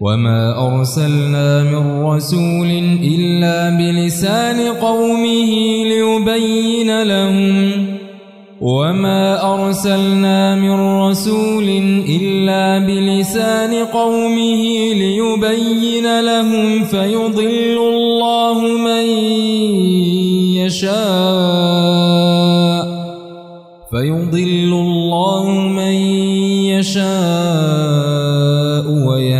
وما أرسلنا من رسول إلا بلسان قومه ليبين لهم وما أرسلنا من رسول إلا بلسان قومه ليبين لهم فيضل الله من يشاء فيضل الله من يشاء ويهدي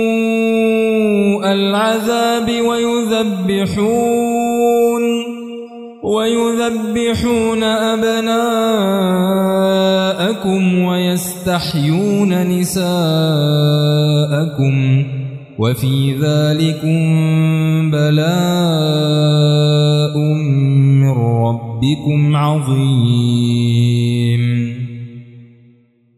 العذاب ويذبحون ويذبحون أبناءكم ويستحيون نساءكم وفي ذلكم بلاء من ربكم عظيم.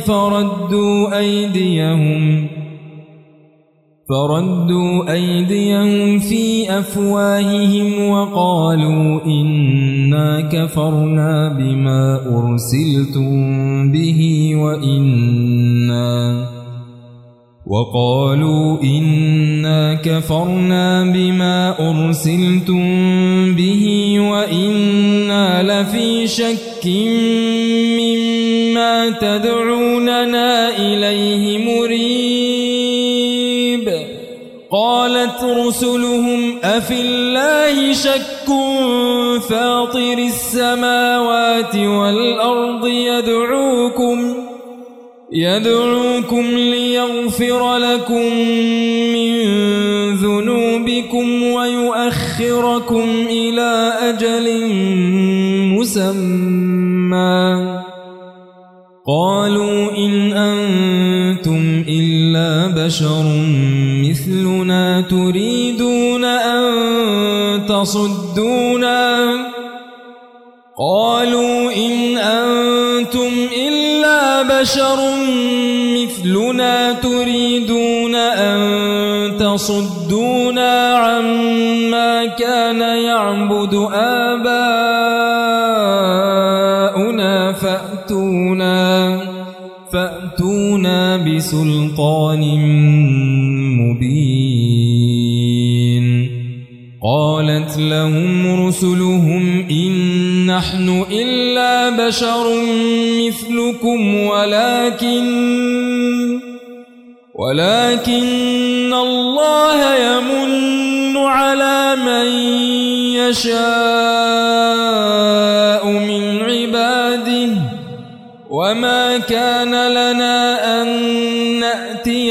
فردوا أيديهم؟ فردوا أيديهم في أفواههم وقالوا إنا كفرنا بما أرسلتم به وإنا وقالوا إنا كفرنا بما أرسلتم به وإنا لفي شك تدعوننا إليه مريب. قالت رسلهم أفي الله شك فاطر السماوات والأرض يدعوكم يدعوكم ليغفر لكم من ذنوبكم ويؤخركم إلى أجل مسمى. قالوا إن أنتم إلا بشر مثلنا تريدون أن تصدونا. قالوا إن أنتم إلا بشر مثلنا تريدون أن تصدونا عما كان يعبد آباؤنا. بسلطان مبين. قالت لهم رسلهم إن نحن إلا بشر مثلكم ولكن ولكن الله يمن على من يشاء من عباده. وما كان لنا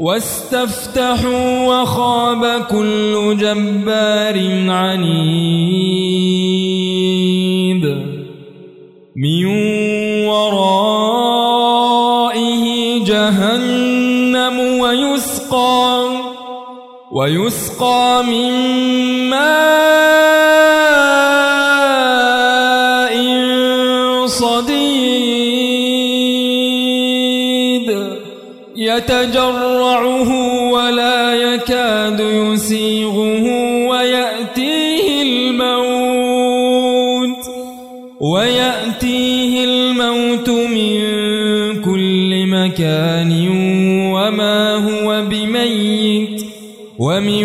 واستفتحوا وخاب كل جبار عنيد من ورائه جهنم ويسقى ويسقى من ماء صديد. يتجرعه ولا يكاد يسيغه ويأتيه الموت ويأتيه الموت من كل مكان وما هو بميت ومن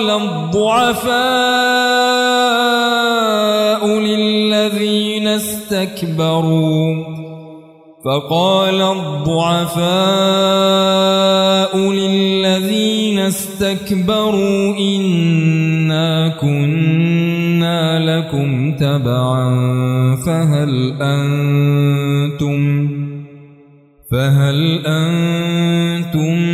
الضعفاء للذين استكبروا. فقال الضعفاء للذين استكبروا إنا كنا لكم تبعا فهل أنتم فهل أنتم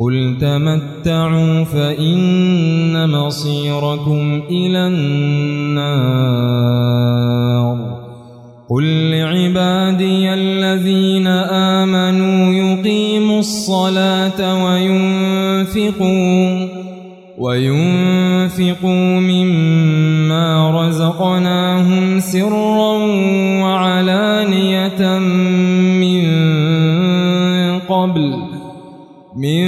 قل تمتعوا فإن مصيركم إلى النار قل لعبادي الذين آمنوا يقيموا الصلاة وينفقوا وينفقوا مما رزقناهم سرا وعلانية من قبل من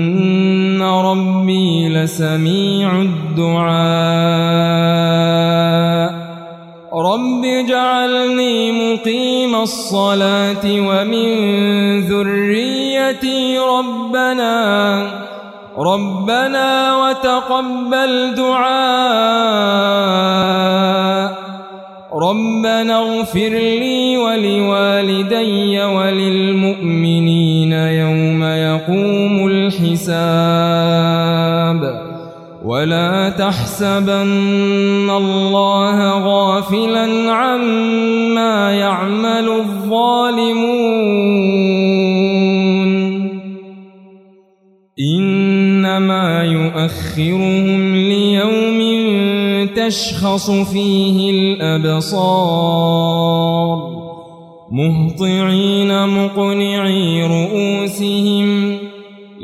ربي لسميع الدعاء. رب اجعلني مقيم الصلاة ومن ذريتي ربنا ربنا وتقبل دعاء. ربنا اغفر لي ولوالدي وللمؤمنين يوم يقوم الحساب. ولا تحسبن الله غافلا عما يعمل الظالمون. إنما يؤخرهم ليوم تشخص فيه الأبصار. مهطعين مقنعي رؤوسهم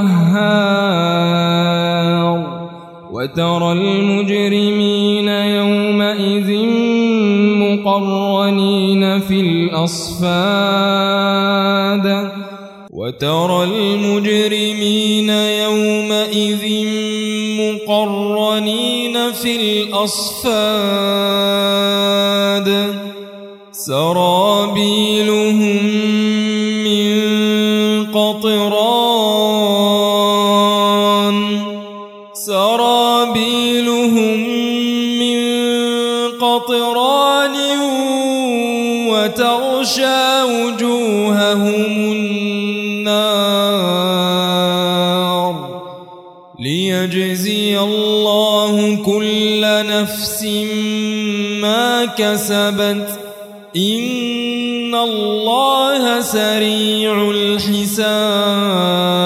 القهار وترى المجرمين يومئذ مقرنين في الأصفاد. وترى المجرمين يومئذ مقرنين في الأصفاد. سرابيلهم ما كسبت إن الله سريع الحساب